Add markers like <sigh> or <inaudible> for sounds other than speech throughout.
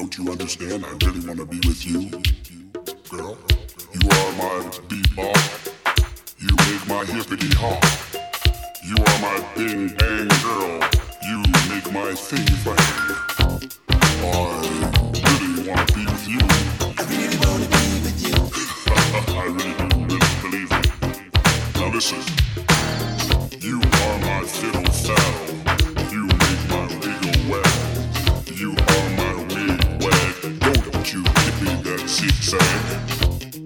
Don't you understand? I really wanna be with you, girl. You are my bebop. You make my hippity hop. You are my bing bang girl. You make my thing bang. I really wanna be with you. I really wanna be with you. <laughs> I really do, really believe it. Now listen. Zigzag.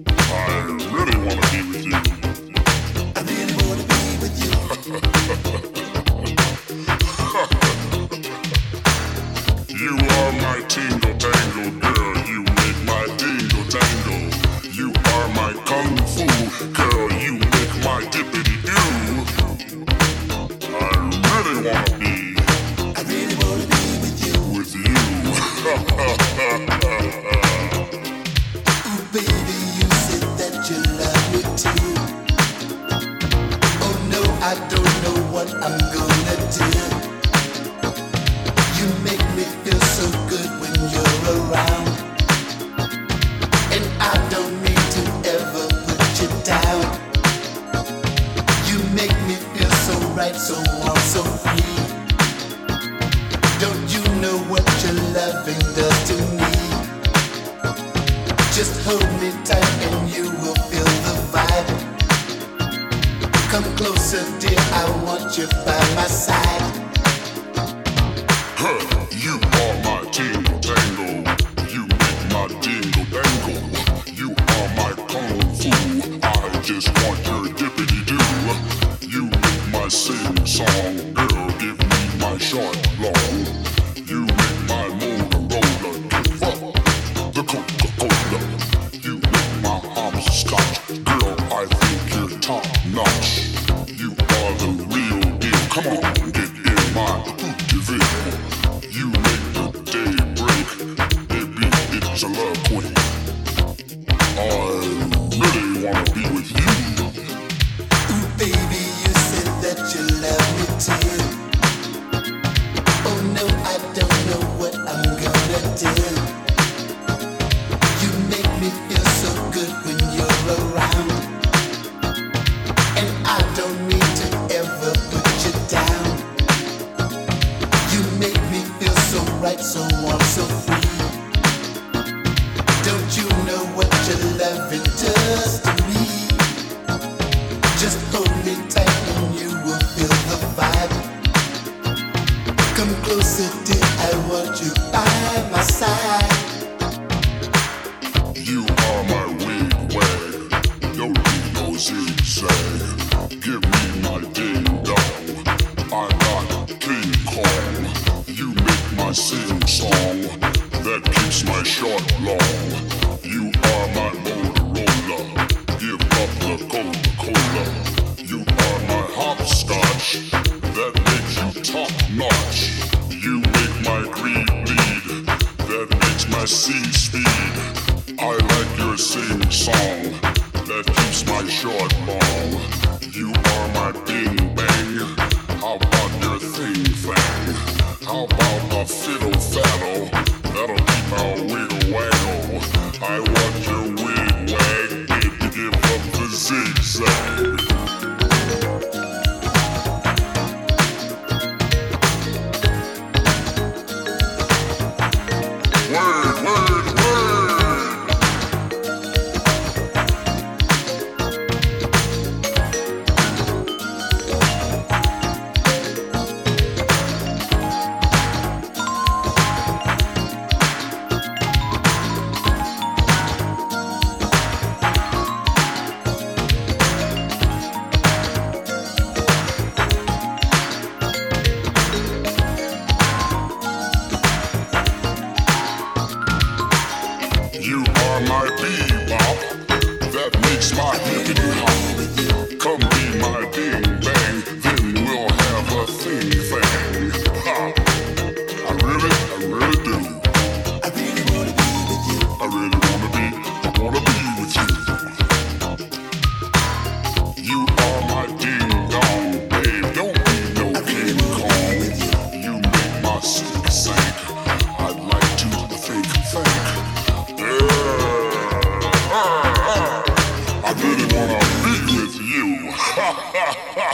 I really wanna be with you. I really wanna be with. You <laughs> I don't know what I'm gonna do. You make me feel so good when you're around. And I don't mean to ever put you down. You make me feel so right, so warm, so free. Don't you know what your loving does to me? Just hold me tight and you will Come closer, dear, I want you by my side. Huh, you are my tingle tangle. You make my dingle dangle. You are my kung fu. I just want I really wanna be with you. Give me my ding short long. You are my Motorola. Give up the Coca Cola. You are my hopscotch. That makes you top notch. You make my green bleed. That makes my sea speed. I like your sing song. That keeps my short long. You are my bing bang. How about your thing thang? How about a fiddle faddle? That'll keep zigzag. Big smart. Ha <laughs> ha!